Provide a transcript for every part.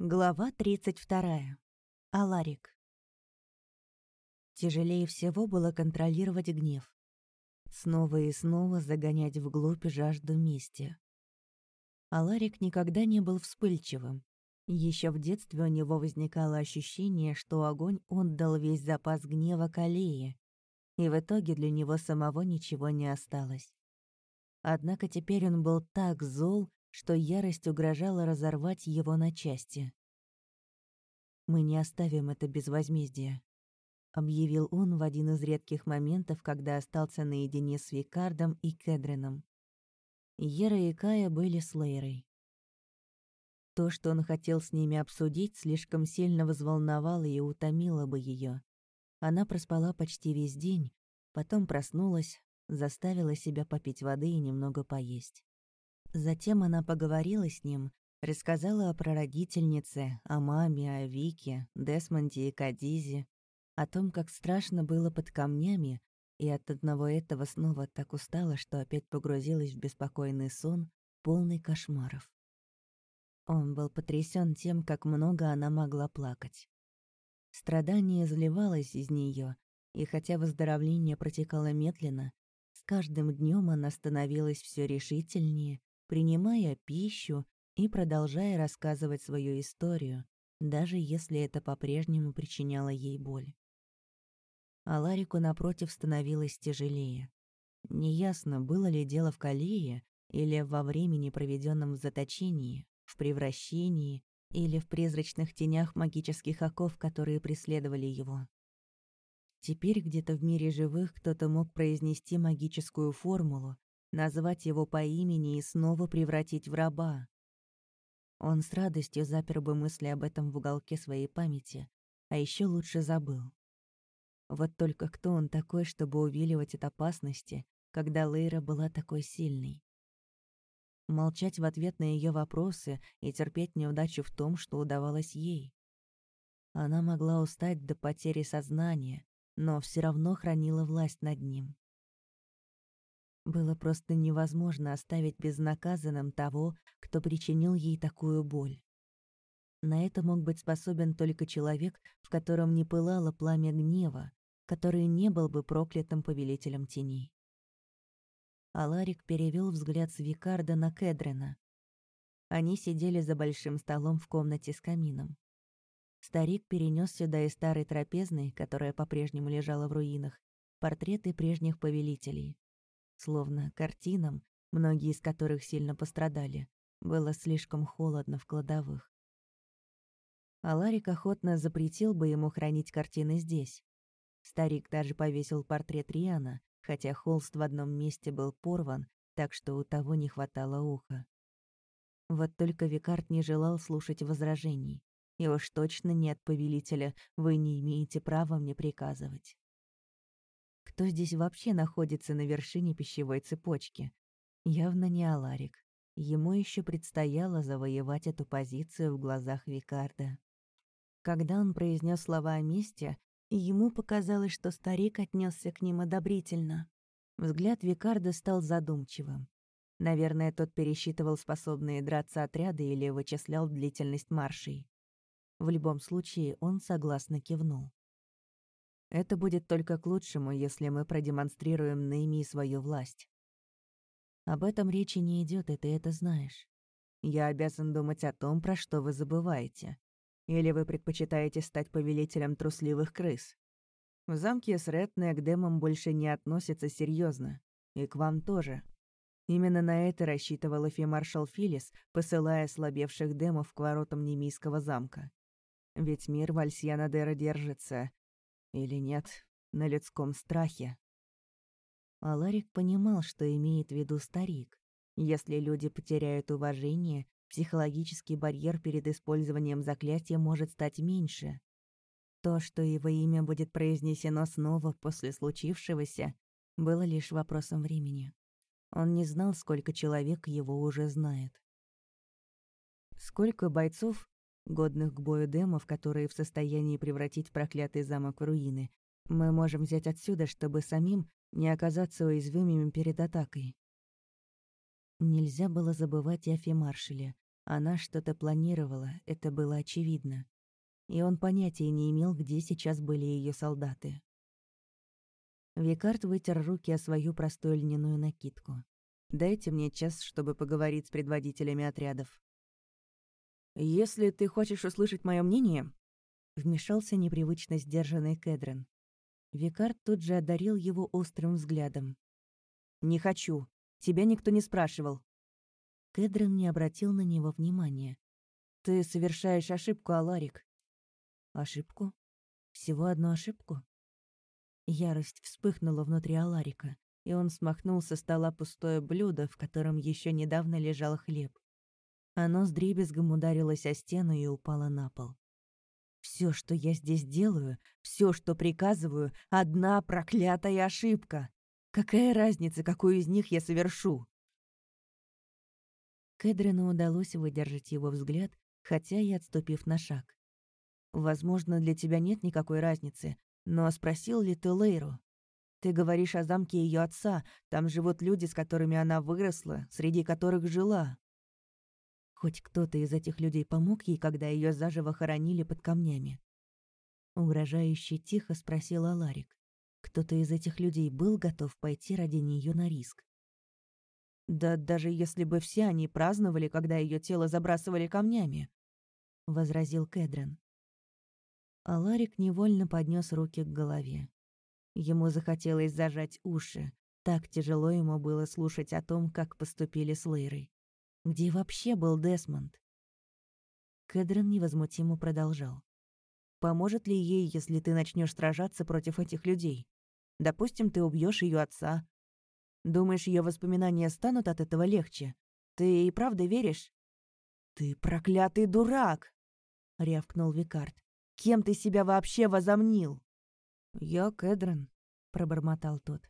Глава 32. Аларик. Тяжелее всего было контролировать гнев. Снова и снова загонять вглубь жажду мести. Аларик никогда не был вспыльчивым. Еще в детстве у него возникало ощущение, что огонь отдал весь запас гнева Калее, и в итоге для него самого ничего не осталось. Однако теперь он был так зол, что ярость угрожала разорвать его на части. «Мы не оставим это без возмездия», — объявил он в один из редких моментов, когда остался наедине с Викардом и Кедрином. Ера и Кая были с Лейрой. То, что он хотел с ними обсудить, слишком сильно взволновало и утомило бы ее. Она проспала почти весь день, потом проснулась, заставила себя попить воды и немного поесть. Затем она поговорила с ним, рассказала о прародительнице, о маме, о Вике, Десмонде и Кадизе, о том, как страшно было под камнями, и от одного этого снова так устала, что опять погрузилась в беспокойный сон, полный кошмаров. Он был потрясен тем, как много она могла плакать. Страдание заливалось из нее, и хотя выздоровление протекало медленно, с каждым днем она становилась все решительнее, принимая пищу и продолжая рассказывать свою историю, даже если это по-прежнему причиняло ей боль. А Ларику, напротив, становилось тяжелее. Неясно, было ли дело в Калее или во времени, проведенном в заточении, в превращении или в призрачных тенях магических оков, которые преследовали его. Теперь где-то в мире живых кто-то мог произнести магическую формулу, назвать его по имени и снова превратить в раба. Он с радостью запер бы мысли об этом в уголке своей памяти, а еще лучше забыл. Вот только кто он такой, чтобы увиливать от опасности, когда Лейра была такой сильной? Молчать в ответ на ее вопросы и терпеть неудачу в том, что удавалось ей. Она могла устать до потери сознания, но все равно хранила власть над ним. Было просто невозможно оставить безнаказанным того, кто причинил ей такую боль. На это мог быть способен только человек, в котором не пылало пламя гнева, который не был бы проклятым повелителем теней. Аларик перевел взгляд с Викарда на Кедрина. Они сидели за большим столом в комнате с камином. Старик перенес сюда из старой трапезной, которая по-прежнему лежала в руинах, портреты прежних повелителей. Словно картинам, многие из которых сильно пострадали, было слишком холодно в кладовых. Аларик охотно запретил бы ему хранить картины здесь. Старик даже повесил портрет Риана, хотя холст в одном месте был порван, так что у того не хватало уха. Вот только Викард не желал слушать возражений. И уж точно нет повелителя, вы не имеете права мне приказывать кто здесь вообще находится на вершине пищевой цепочки. Явно не Аларик. Ему еще предстояло завоевать эту позицию в глазах Викарда. Когда он произнес слова о месте, ему показалось, что старик отнесся к ним одобрительно. Взгляд Викарда стал задумчивым. Наверное, тот пересчитывал способные драться отряды или вычислял длительность маршей. В любом случае, он согласно кивнул. Это будет только к лучшему, если мы продемонстрируем Неймии свою власть. Об этом речи не идет, и ты это знаешь. Я обязан думать о том, про что вы забываете. Или вы предпочитаете стать повелителем трусливых крыс? В замке Сретне к демам больше не относятся серьезно, и к вам тоже. Именно на это рассчитывал эфи-маршал Филис, посылая слабевших демов к воротам Немийского замка. Ведь мир Вальсьянадера держится или нет, на людском страхе. Аларик понимал, что имеет в виду старик. Если люди потеряют уважение, психологический барьер перед использованием заклятия может стать меньше. То, что его имя будет произнесено снова после случившегося, было лишь вопросом времени. Он не знал, сколько человек его уже знает. Сколько бойцов годных к бою демов, которые в состоянии превратить проклятый замок в руины. Мы можем взять отсюда, чтобы самим не оказаться уязвимыми перед атакой. Нельзя было забывать и о Фемаршеле, Она что-то планировала, это было очевидно. И он понятия не имел, где сейчас были ее солдаты. Викард вытер руки о свою простую льняную накидку. «Дайте мне час, чтобы поговорить с предводителями отрядов». «Если ты хочешь услышать мое мнение...» Вмешался непривычно сдержанный Кедрен. Викард тут же одарил его острым взглядом. «Не хочу. Тебя никто не спрашивал». Кедрен не обратил на него внимания. «Ты совершаешь ошибку, Аларик». «Ошибку? Всего одну ошибку?» Ярость вспыхнула внутри Аларика, и он смахнул со стола пустое блюдо, в котором еще недавно лежал хлеб. Оно с дребезгом ударилось о стену и упало на пол. Все, что я здесь делаю, все, что приказываю, одна проклятая ошибка. Какая разница, какую из них я совершу? Кэдрину удалось выдержать его взгляд, хотя и отступив на шаг. «Возможно, для тебя нет никакой разницы, но спросил ли ты Лейру? Ты говоришь о замке ее отца, там живут люди, с которыми она выросла, среди которых жила. Хоть кто-то из этих людей помог ей, когда ее заживо хоронили под камнями. Угрожающе тихо спросил Аларик. Кто-то из этих людей был готов пойти ради нее на риск. Да даже если бы все они праздновали, когда ее тело забрасывали камнями, возразил Кедрен. А Ларик невольно поднес руки к голове. Ему захотелось зажать уши. Так тяжело ему было слушать о том, как поступили с Лейрой. Где вообще был Десмонд? Кедрон невозмутимо продолжал. «Поможет ли ей, если ты начнешь сражаться против этих людей? Допустим, ты убьешь ее отца. Думаешь, ее воспоминания станут от этого легче? Ты и правда веришь?» «Ты проклятый дурак!» — рявкнул Викард. Кем ты себя вообще возомнил?» «Я Кэдрон», — пробормотал тот.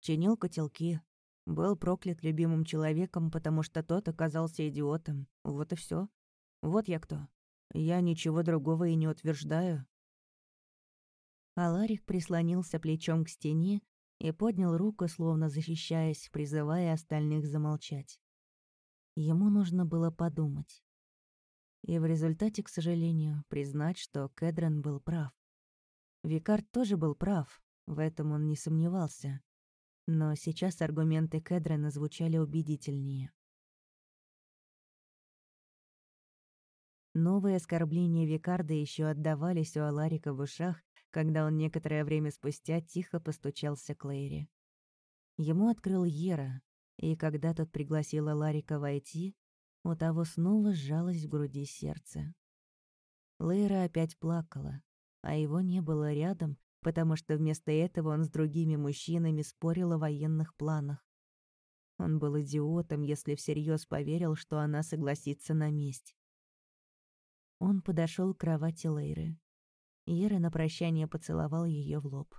Чинил котелки. Был проклят любимым человеком, потому что тот оказался идиотом. Вот и все. Вот я кто. Я ничего другого и не утверждаю. Аларик прислонился плечом к стене и поднял руку, словно защищаясь, призывая остальных замолчать. Ему нужно было подумать. И в результате, к сожалению, признать, что Кэдрон был прав. Викард тоже был прав, в этом он не сомневался. Но сейчас аргументы Кэдрона звучали убедительнее. Новые оскорбления Викарда еще отдавались у Аларика в ушах, когда он некоторое время спустя тихо постучался к Лейре. Ему открыл Ера, и когда тот пригласил Аларика войти, у того снова сжалось в груди сердце. Лейра опять плакала, а его не было рядом, потому что вместо этого он с другими мужчинами спорил о военных планах. Он был идиотом, если всерьез поверил, что она согласится на месть. Он подошел к кровати Лейры. Ера на прощание поцеловал ее в лоб.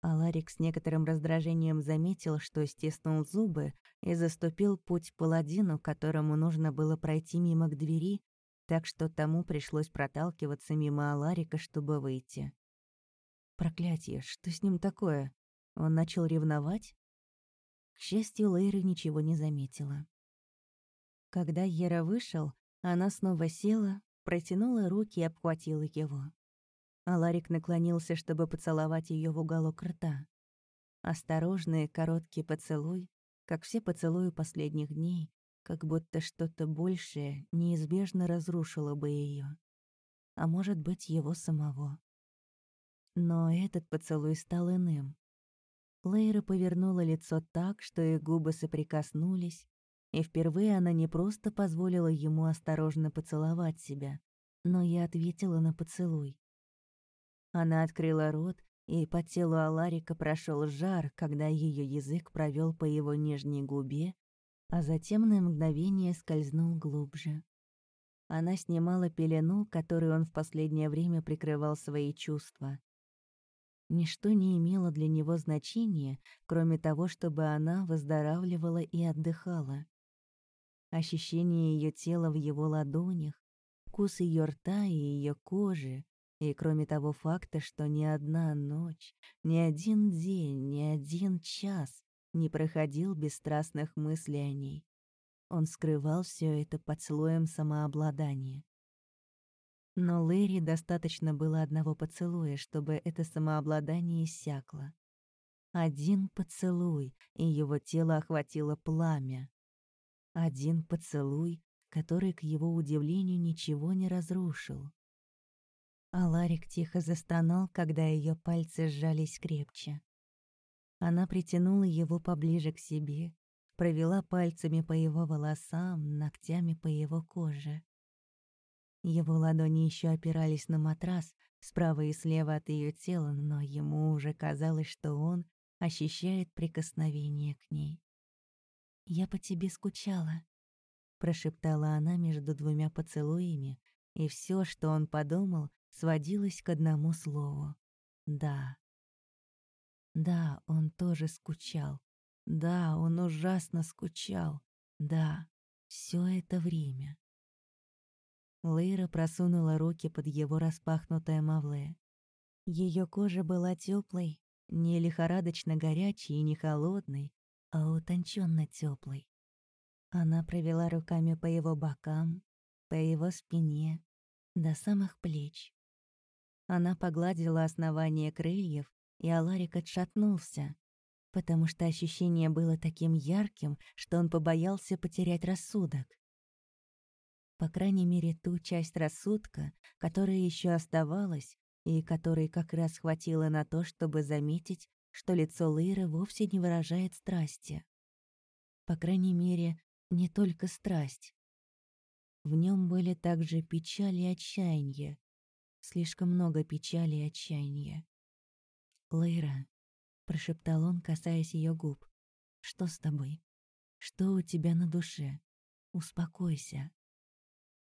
А Ларик с некоторым раздражением заметил, что стиснул зубы и заступил путь паладину, которому нужно было пройти мимо к двери, так что тому пришлось проталкиваться мимо Аларика, чтобы выйти. Проклятие, что с ним такое? Он начал ревновать? К счастью, Лейра ничего не заметила. Когда Ера вышел, она снова села, протянула руки и обхватила его. Аларик наклонился, чтобы поцеловать ее в уголок рта. Осторожный короткий поцелуй, как все поцелуи последних дней, как будто что-то большее неизбежно разрушило бы ее. А может быть, его самого. Но этот поцелуй стал иным. Лейра повернула лицо так, что их губы соприкоснулись, и впервые она не просто позволила ему осторожно поцеловать себя, но и ответила на поцелуй. Она открыла рот, и по телу Аларика прошел жар, когда ее язык провел по его нижней губе, а затем на мгновение скользнул глубже. Она снимала пелену, которой он в последнее время прикрывал свои чувства. Ничто не имело для него значения, кроме того, чтобы она выздоравливала и отдыхала. Ощущение ее тела в его ладонях, вкус ее рта и ее кожи, и кроме того факта, что ни одна ночь, ни один день, ни один час не проходил без страстных мыслей о ней. Он скрывал все это под слоем самообладания. Но Лэри достаточно было одного поцелуя, чтобы это самообладание иссякло. Один поцелуй, и его тело охватило пламя. Один поцелуй, который, к его удивлению, ничего не разрушил. А Ларик тихо застонал, когда ее пальцы сжались крепче. Она притянула его поближе к себе, провела пальцами по его волосам, ногтями по его коже. Его ладони еще опирались на матрас, справа и слева от ее тела, но ему уже казалось, что он ощущает прикосновение к ней. «Я по тебе скучала», — прошептала она между двумя поцелуями, и все, что он подумал, сводилось к одному слову — «да». Да, он тоже скучал. Да, он ужасно скучал. Да, все это время. Лейра просунула руки под его распахнутое мавле. Ее кожа была теплой, не лихорадочно горячей и не холодной, а утонченно теплой. Она провела руками по его бокам, по его спине, до самых плеч. Она погладила основание крыльев, и Аларик отшатнулся, потому что ощущение было таким ярким, что он побоялся потерять рассудок. По крайней мере, ту часть рассудка, которая еще оставалась, и которой как раз хватило на то, чтобы заметить, что лицо Лейры вовсе не выражает страсти. По крайней мере, не только страсть. В нем были также печаль и отчаяние. Слишком много печали и отчаяния. «Лейра», — прошептал он, касаясь ее губ, — «что с тобой? Что у тебя на душе? Успокойся».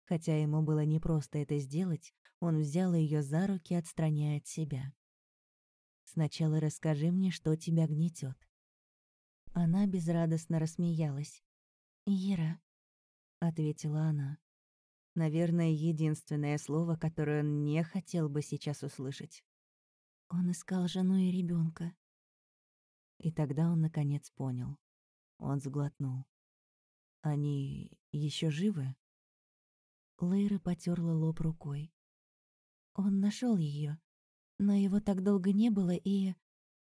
Хотя ему было непросто это сделать, он взял ее за руки, отстраняя от себя. «Сначала расскажи мне, что тебя гнетет. Она безрадостно рассмеялась. «Ера», — ответила она. Наверное, единственное слово, которое он не хотел бы сейчас услышать. Он искал жену и ребенка. И тогда он наконец понял. Он сглотнул. Они еще живы? Лейра потерла лоб рукой. Он нашел ее, но его так долго не было, и...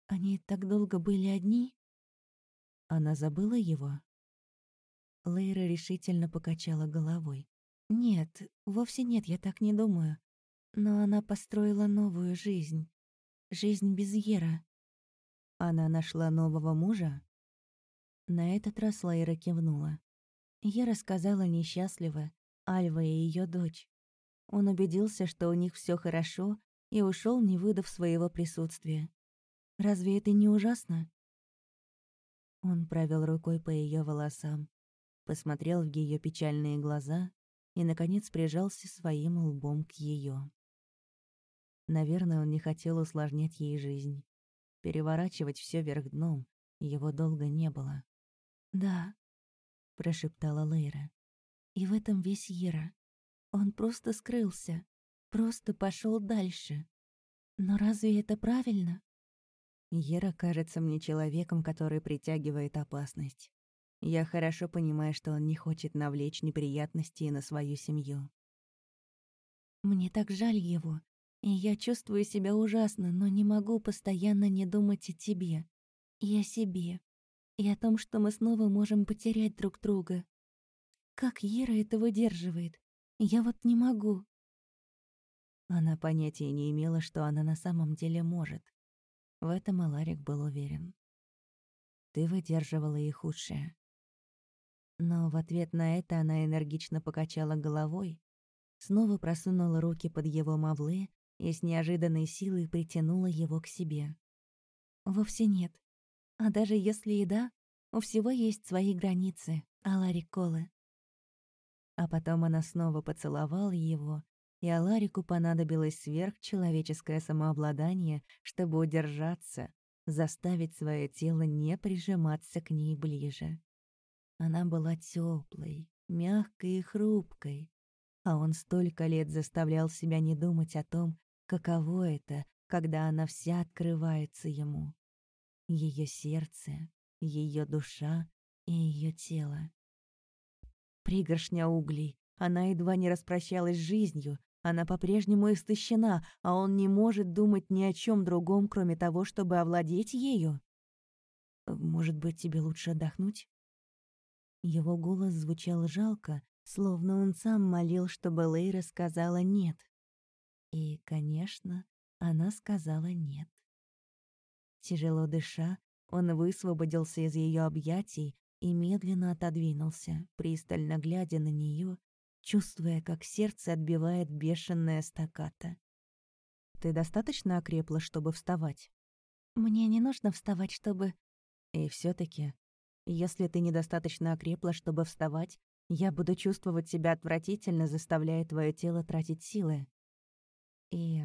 Они так долго были одни. Она забыла его? Лейра решительно покачала головой. «Нет, вовсе нет, я так не думаю. Но она построила новую жизнь. Жизнь без Ера». «Она нашла нового мужа?» На этот раз Лейра кивнула. Ера сказала несчастливо, Альва и ее дочь. Он убедился, что у них все хорошо, и ушел, не выдав своего присутствия. Разве это не ужасно? Он провел рукой по ее волосам, посмотрел в ее печальные глаза и, наконец, прижался своим лбом к ее. Наверное, он не хотел усложнять ей жизнь. Переворачивать все вверх дном его долго не было. «Да», — прошептала Лейра. «И в этом весь Ера. Он просто скрылся, просто пошел дальше. Но разве это правильно? Ера кажется мне человеком, который притягивает опасность. Я хорошо понимаю, что он не хочет навлечь неприятности на свою семью. Мне так жаль его, и я чувствую себя ужасно, но не могу постоянно не думать о тебе, и о себе, и о том, что мы снова можем потерять друг друга. Как Ера это выдерживает? Я вот не могу. Она понятия не имела, что она на самом деле может. В этом Аларик был уверен. Ты выдерживала и худшее. Но в ответ на это она энергично покачала головой, снова просунула руки под его мавлы и с неожиданной силой притянула его к себе. Вовсе нет. А даже если и да, у всего есть свои границы, Аларик Колы. А потом она снова поцеловала его, и Аларику понадобилось сверхчеловеческое самообладание, чтобы удержаться, заставить свое тело не прижиматься к ней ближе. Она была теплой, мягкой и хрупкой, а он столько лет заставлял себя не думать о том, каково это, когда она вся открывается ему. Ее сердце, ее душа и ее тело. Пригоршня углей. Она едва не распрощалась с жизнью. Она по-прежнему истощена, а он не может думать ни о чем другом, кроме того, чтобы овладеть ею. «Может быть, тебе лучше отдохнуть?» Его голос звучал жалко, словно он сам молил, чтобы Лейра сказала «нет». И, конечно, она сказала «нет». Тяжело дыша, он высвободился из ее объятий и медленно отодвинулся, пристально глядя на нее, чувствуя, как сердце отбивает бешеная стаката. «Ты достаточно окрепла, чтобы вставать?» «Мне не нужно вставать, чтобы...» «И все таки если ты недостаточно окрепла, чтобы вставать, я буду чувствовать себя отвратительно, заставляя твое тело тратить силы. И...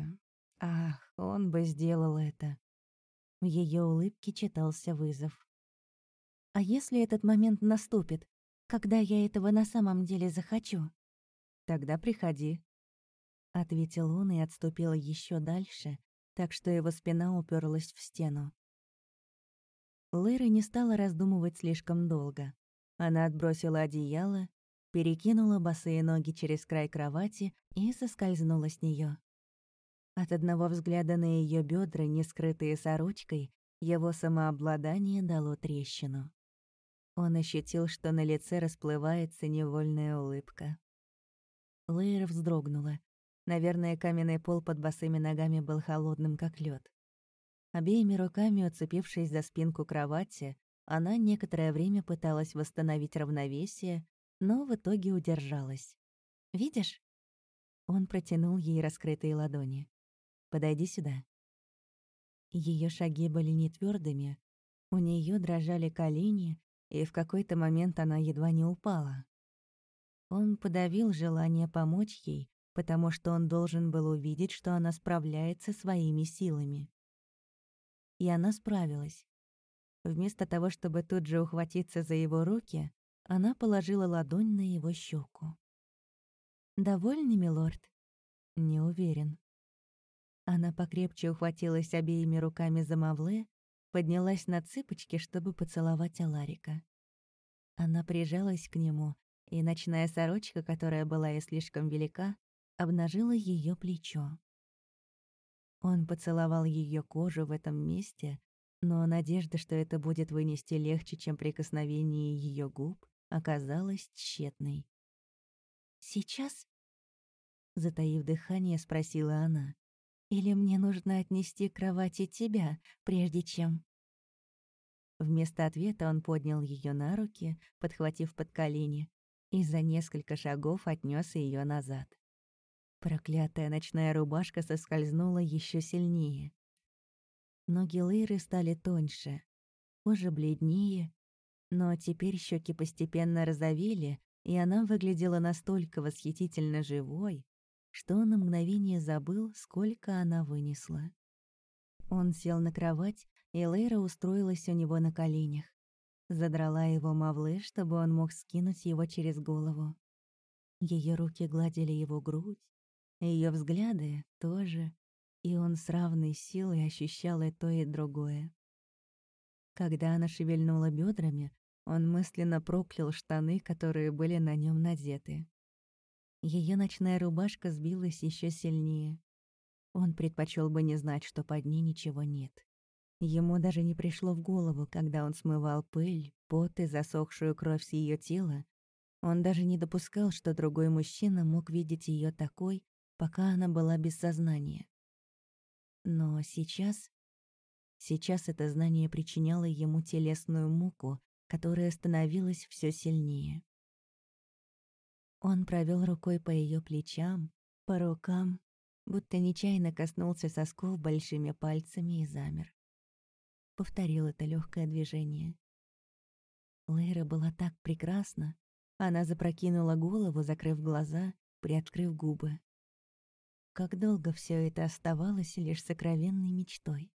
Ах, он бы сделал это. В ее улыбке читался вызов. А если этот момент наступит, когда я этого на самом деле захочу? Тогда приходи. Ответил он и отступил еще дальше, так что его спина уперлась в стену. Лэра не стала раздумывать слишком долго. Она отбросила одеяло, перекинула босые ноги через край кровати и соскользнула с нее. От одного взгляда на ее бедра, не скрытые сорочкой, его самообладание дало трещину. Он ощутил, что на лице расплывается невольная улыбка. Лейра вздрогнула. Наверное, каменный пол под босыми ногами был холодным, как лед. Обеими руками, уцепившись за спинку кровати, она некоторое время пыталась восстановить равновесие, но в итоге удержалась. «Видишь?» Он протянул ей раскрытые ладони. «Подойди сюда». Ее шаги были не твердыми, у нее дрожали колени, и в какой-то момент она едва не упала. Он подавил желание помочь ей, потому что он должен был увидеть, что она справляется своими силами и она справилась. Вместо того, чтобы тут же ухватиться за его руки, она положила ладонь на его щеку. «Довольны, милорд?» «Не уверен». Она покрепче ухватилась обеими руками за Мавле, поднялась на цыпочки, чтобы поцеловать Аларика. Она прижалась к нему, и ночная сорочка, которая была ей слишком велика, обнажила ее плечо. Он поцеловал ее кожу в этом месте, но надежда, что это будет вынести легче, чем прикосновение ее губ, оказалась тщетной. «Сейчас?» Затаив дыхание, спросила она. «Или мне нужно отнести к кровати тебя, прежде чем...» Вместо ответа он поднял ее на руки, подхватив под колени, и за несколько шагов отнес ее назад. Проклятая ночная рубашка соскользнула еще сильнее. Ноги Лейры стали тоньше, кожа бледнее, но теперь щеки постепенно розовели, и она выглядела настолько восхитительно живой, что на мгновение забыл, сколько она вынесла. Он сел на кровать, и Лейра устроилась у него на коленях. Задрала его мавлы, чтобы он мог скинуть его через голову. Ее руки гладили его грудь, ее взгляды тоже, и он с равной силой ощущал и то, и другое. Когда она шевельнула бедрами, он мысленно проклял штаны, которые были на нем надеты. Ее ночная рубашка сбилась еще сильнее. Он предпочел бы не знать, что под ней ничего нет. Ему даже не пришло в голову, когда он смывал пыль, пот и засохшую кровь с ее тела. Он даже не допускал, что другой мужчина мог видеть ее такой, пока она была без сознания. Но сейчас... Сейчас это знание причиняло ему телесную муку, которая становилась все сильнее. Он провел рукой по ее плечам, по рукам, будто нечаянно коснулся сосков большими пальцами и замер. Повторил это легкое движение. Лейра была так прекрасна. Она запрокинула голову, закрыв глаза, приоткрыв губы. Как долго все это оставалось лишь сокровенной мечтой.